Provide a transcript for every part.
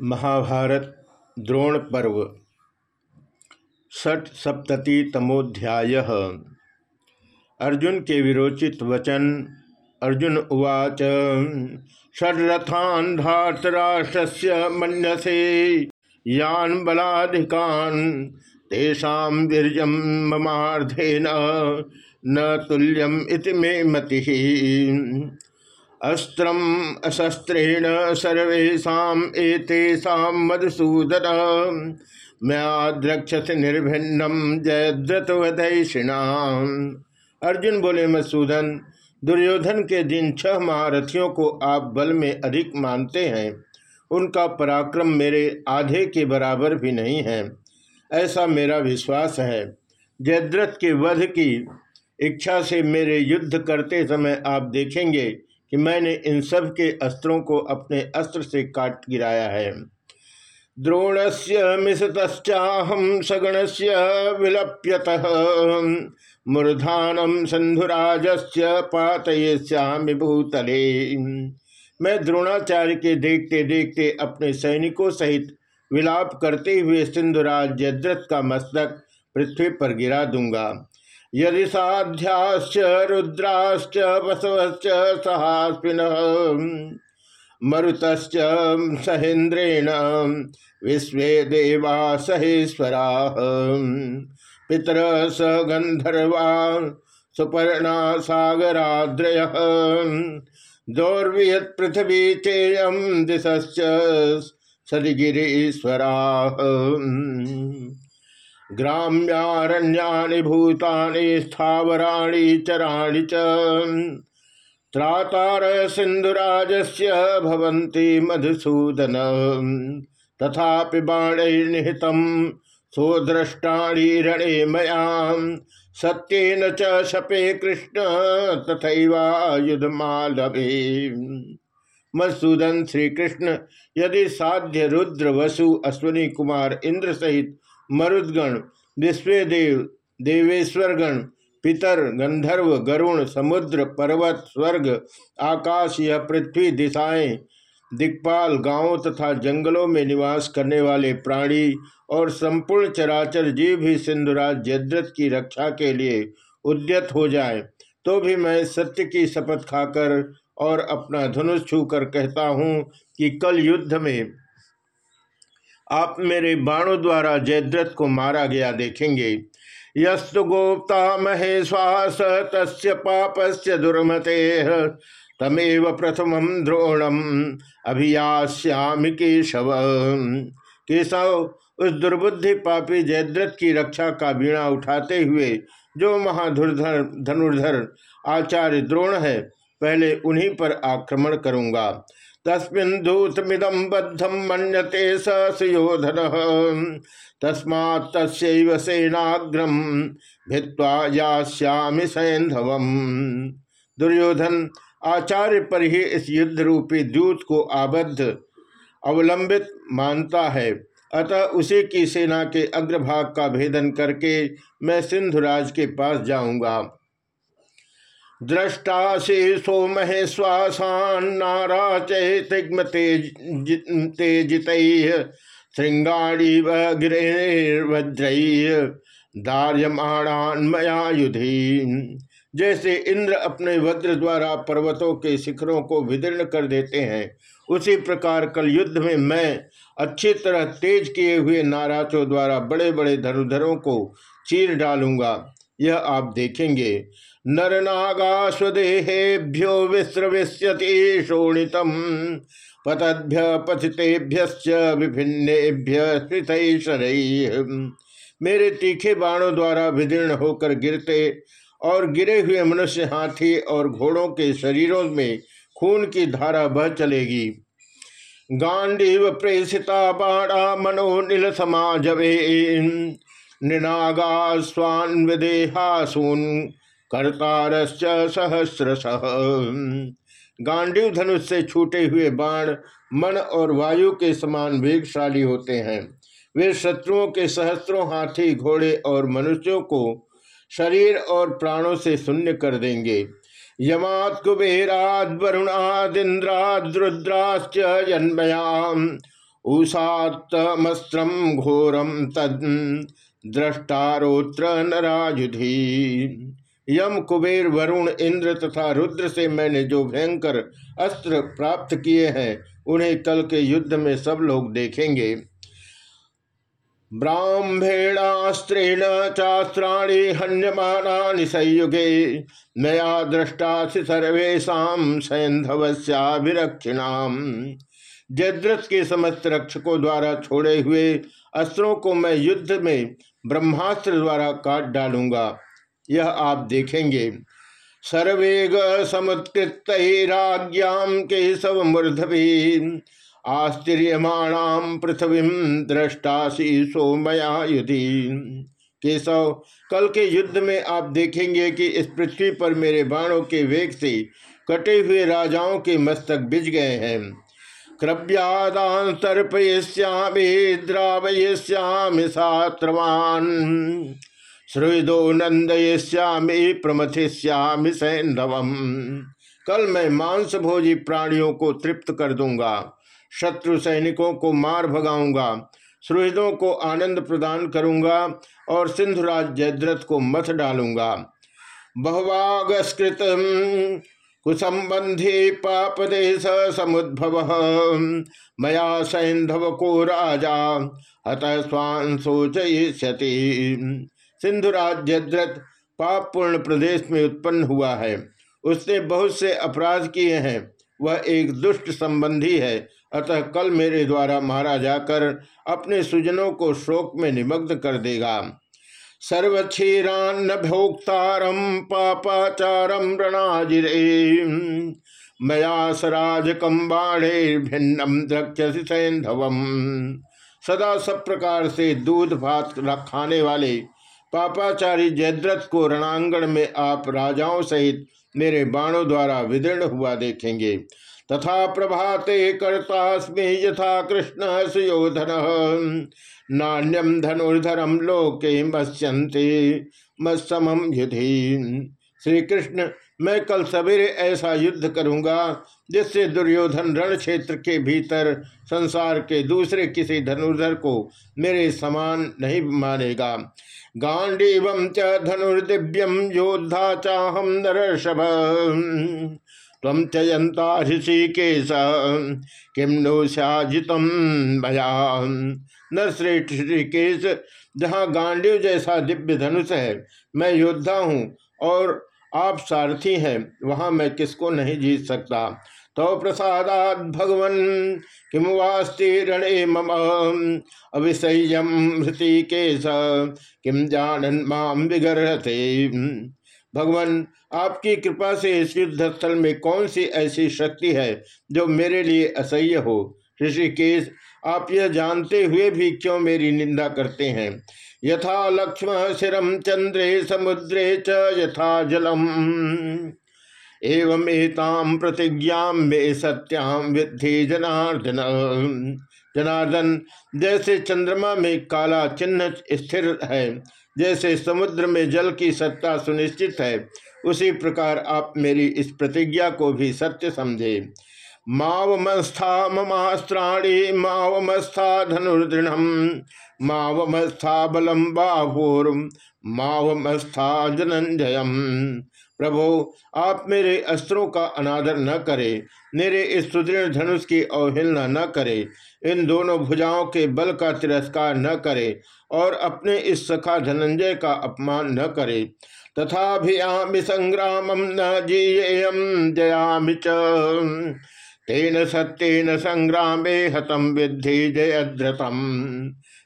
महाभारत द्रोण पर्व, षट सप्तति तमोध्याय। अर्जुन के विरोचित वचन, अर्जुन उवाच षड्रथान धातराष्ट्रस्य मनसे यान बलाधिकान, तेषा वीर्यम ममार्धेन न तुल्यम इति मे मति। अस्त्रम अशस्त्रेण सर्वेशा मधुसूदन। म्याद्रक्षस निर्भिन्नम जयद्रतवदैषिणा अर्जुन बोले, मधुसूदन, दुर्योधन के जिन छह महारथियों को आप बल में अधिक मानते हैं, उनका पराक्रम मेरे आधे के बराबर भी नहीं है। ऐसा मेरा विश्वास है। जयद्रथ के वध की इच्छा से मेरे युद्ध करते समय आप देखेंगे कि मैंने इन सब के अस्त्रों को अपने अस्त्र से काट गिराया है। द्रोण से मिशतश्चाहम सगण से विलप्यत। मूर्धानम संधुराज पातय्यामी भूतले। मैं द्रोणाचार्य के देखते देखते अपने सैनिकों सहित विलाप करते हुए सिंधुराज जयद्रथ का मस्तक पृथ्वी पर गिरा दूँगा। यदि साध्याश्च, रुद्राश्च बसवश्च सहास्पिन मरुत सहेन्द्रेण, विश्व देवा सहेश्वरा पितर स गंधर्वा सुपर्णा सागराद्रय दौर्वियत पृथ्वी चेयम दिशश्च सदिगिरीश्वरा। ग्राम्यारण्यानि भूतानि, स्थावराणि, चराणि च। त्रातार मधुसूदन। तथापि बाणैर्निहितं सोद्रष्टाणि रणे मया सत्येन च शपे कृष्ण तथैवायुधमालभे मधुसूदन श्री कृष्ण यदि साध्य रुद्र वसु अश्वनी कुमार इंद्र सहित मरुदगण विश्वेदेव देवेश्वरगण, पितर, गंधर्व, गरुण, समुद्र, पर्वत, स्वर्ग, आकाश यह पृथ्वी दिशाएँ दिक्पाल गाँवों तथा जंगलों में निवास करने वाले प्राणी और संपूर्ण चराचर जीव भी सिंधुराज जद्रथ की रक्षा के लिए उद्यत हो जाए तो भी मैं सत्य की शपथ खाकर और अपना धनुष छूकर कहता हूँ कि कल युद्ध में आप मेरे बाणों द्वारा जयद्रथ को मारा गया देखेंगे। यस्तु गोप्ता महेश्वास तस् पापस्य दुर्मते, तमेव प्रथम द्रोणम अभियास्यामि केशव। केशव, उस दुर्बुद्धि पापी जयद्रथ की रक्षा का बीणा उठाते हुए, जो महाधुरधर, धनुर्धर आचार्य द्रोण है, पहले उन्हीं पर आक्रमण करूँगा। तस्मिन् दूतमिदं बद्धम मन्यते सयोधन। तस्मात् तस्यैव सेनाग्रम भित्वा यास्यामि सैंधवम दुर्योधन आचार्य पर ही इस युद्ध रूपी दूत को आबद्ध अवलंबित मानता है। अतः उसी की सेना के अग्रभाग का भेदन करके मैं सिंधुराज के पास जाऊँगा। दृष्टासी सोमहे श्वासान्नारा चैतिग्म तेजित श्रृंगाड़ी गिरेर्वज्रय दार्यमाणान्मयायुधि जैसे इंद्र अपने वज्र द्वारा पर्वतों के शिखरों को विदीर्ण कर देते हैं, उसी प्रकार कल युद्ध में मैं अच्छी तरह तेज किए हुए नाराजों द्वारा बड़े बड़े धनुधरों को चीर डालूँगा। यह आप देखेंगे। नरनागा स्वदेहेभ्यो विस्रविष्यति शोणितम। पतभ्य पथितेभ्य विभिन्नेभ्य मेरे तीखे बाणों द्वारा विदीर्ण होकर गिरते और गिरे हुए मनुष्य हाथी और घोड़ों के शरीरों में खून की धारा बह चलेगी। गांडीव प्रेषिता बाणा मनो नील समाजवे निनागा स्वान विदेहासून करतारश्च सहस्रश। गांडीव धनुष से छूटे हुए बाण मन और वायु के समान वेगशाली होते हैं। वे शत्रुओं के सहस्त्रों हाथी, घोड़े और मनुष्यों को शरीर और प्राणों से शून्य कर देंगे। यमात कुबेराद वरुणाद इंद्राद रुद्राश्च जन्मयाम उषातमस्त्रम घोरम तद द्रष्टारोत्र नराजुधि यम कुबेर, वरुण, इंद्र तथा रुद्र से मैंने जो भयंकर अस्त्र प्राप्त किए हैं, उन्हें कल के युद्ध में सब लोग देखेंगे। ब्राह्मेणास्त्रेण चास्त्राणि हन्यमानानि संयुगे दृष्टा सर्वेशा सैंधवस्याभिरक्षिणाम जयद्रथ के समस्त रक्षकों द्वारा छोड़े हुए अस्त्रों को मैं युद्ध में ब्रह्मास्त्र द्वारा काट डालूँगा। यह आप देखेंगे। सर्वेग समुत्कृत राज्ञाम केशव मूर्धवी। आश्चर्यमाणाम पृथ्वी दृष्टासी सोमया युधि केशव, कल के युद्ध में आप देखेंगे कि इस पृथ्वी पर मेरे बाणों के वेग से कटे हुए राजाओं के मस्तक बिज गए हैं। क्रव्यादान तर्पयश्यामी द्रावयश्यामी सात्रवान श्रुदो नंदयश्यामी प्रमथिश्यामी सैंधवम। कल मैं मांस भोजी प्राणियों को तृप्त कर दूँगा, शत्रु सैनिकों को मार भगाऊँगा सुहृदों को आनंद प्रदान करूँगा और सिंधुराज जयद्रथ को मथ डालूँगा। बहुवागस्कृत कुसंबंधी पापदेश समुद्भव। मया सैंधव को राजा हत स्वान सोचयति सिंधुराज पाप पूर्ण प्रदेश में उत्पन्न हुआ है। उसने बहुत से अपराध किए हैं। वह एक दुष्ट संबंधी है। अतः कल मेरे द्वारा मारा जाकर अपने सुजनों को शोक में निमग्न कर देगा। सर्वक्षीरान्न भोक्तारम पापाचारम रणाजिरे। मया सराज कम्बाणे भिन्नम द्रक्ष्यसि सैंधवम सदा सब प्रकार से दूध भात खाने वाले पापाचारी जयद्रथ को रणांगण में आप राजाओं सहित मेरे बाणों द्वारा विदीर्ण हुआ देखेंगे। तथा प्रभाते कर्तास्मे यथा कृष्ण सुयोधन। नान्यम धनुर्धरम लोके मत्स्यंते मत्समम युधि। श्री कृष्ण मैं कल सवेरे ऐसा युद्ध करूँगा, जिससे दुर्योधन रण क्षेत्र के भीतर संसार के दूसरे किसी धनुर्धर को मेरे समान नहीं मानेगा। गांडीव च धनुर्दिव्यम योद्धा चाहम नरषभ तम चयंता ऋषिकेश किम नो साजितम भया नरश्रेष्ठ ऋषिकेश जहाँ गांडीव जैसा दिव्य धनुष है, मैं योद्धा हूँ और आप सारथी हैं, वहाँ मैं किसको नहीं जीत सकता? तो प्रसादात भगवन। किम वास्ति मम? अभिसयम हृतिकेश किम जानन माम विगरते भगवान, आपकी कृपा से इस युद्ध स्थल में कौन सी ऐसी शक्ति है जो मेरे लिए असह्य हो? ऋषिकेश, आप यह जानते हुए भी क्यों मेरी निंदा करते हैं? यथा लक्ष्म शिरम चंद्रे, समुद्रे च यथा जलम। एवं एताम प्रतिज्ञा मे सत्याम विद्धि जनार्दन। जनार्दन, जैसे चंद्रमा में काला चिन्ह स्थिर है, जैसे समुद्र में जल की सत्ता सुनिश्चित है, उसी प्रकार आप मेरी इस प्रतिज्ञा को भी सत्य समझे। मावमस्था ममास्त्राणी मावमस्था धनुर्दृढ़ मावमस्था बलम बाहुर, मावमस्था जनंजयम प्रभो, आप मेरे अस्त्रों का अनादर न करें, मेरे इस सुदृढ़ धनुष की अवहेलना न करें, इन दोनों भुजाओं के बल का तिरस्कार न करे और अपने इस सखा धनंजय का अपमान न करे। तथा भी संग्राम न जीयेयम जयामि तेन सत्यन संग्राम हतम विद्धि जयद्रतम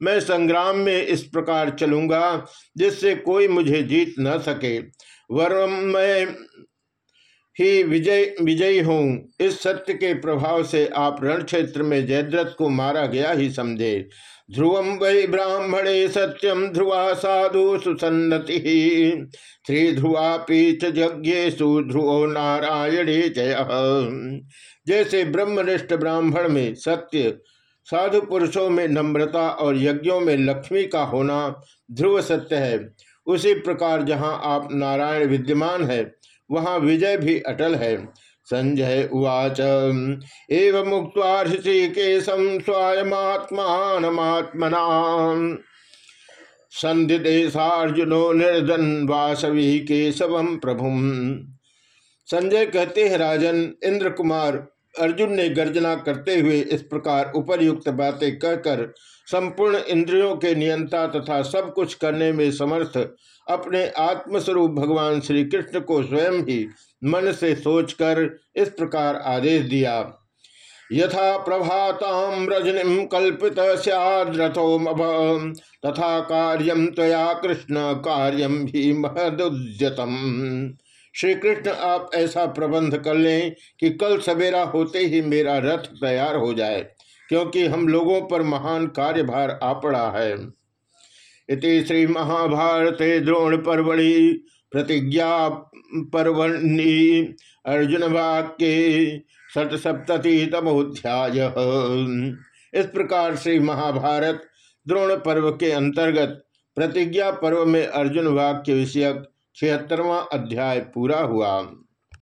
मैं संग्राम में इस प्रकार चलूँगा, जिससे कोई मुझे जीत न सके। वरम मैं ही विजय, विजयी हूँ। इस सत्य के प्रभाव से आप रण क्षेत्र में जयद्रथ को मारा गया ही समझे। ध्रुवम वै ब्राह्मणे सत्यम ध्रुवा साधु सुसन्नति श्री ध्रुवा पीठ यज्ञेशु ध्रुवो नारायणे जय। जैसे ब्रह्मनिष्ठ ब्राह्मण में सत्य, साधु पुरुषों में नम्रता और यज्ञों में लक्ष्मी का होना ध्रुव सत्य है। उसी प्रकार जहाँ आप नारायण विद्यमान है, वहाँ विजय भी अटल है। संजय उवाच, एव मुक्त ऋषिकेशम स्वायमात्मात्मना संधि देशार्जुनो निर्धन वासवी केशव प्रभु संजय कहते हैं, राजन इंद्र कुमार अर्जुन ने गर्जना करते हुए इस प्रकार उपरयुक्त बातें कहकर संपूर्ण इंद्रियों के नियंता तथा सब कुछ करने में समर्थ अपने आत्मस्वरूप भगवान श्री कृष्ण को स्वयं ही मन से सोचकर इस प्रकार आदेश दिया। यथा प्रभाताम रजनी कल्पित सैद्रथो तथा कार्यम तया कृष्ण कार्यम भी महदुद्यतम। श्री कृष्ण आप ऐसा प्रबंध कर लें कि कल सवेरा होते ही मेरा रथ तैयार हो जाए, क्योंकि हम लोगों पर महान कार्यभार आ पड़ा है। इति श्री महाभारत द्रोण पर्वणि प्रतिज्ञा पर्वणि अर्जुन वाक्य सत तमोध्याय इस प्रकार श्री महाभारत द्रोण पर्व के अंतर्गत प्रतिज्ञा पर्व में अर्जुन वाक्य विषयक छिहत्तरवा अध्याय पूरा हुआ।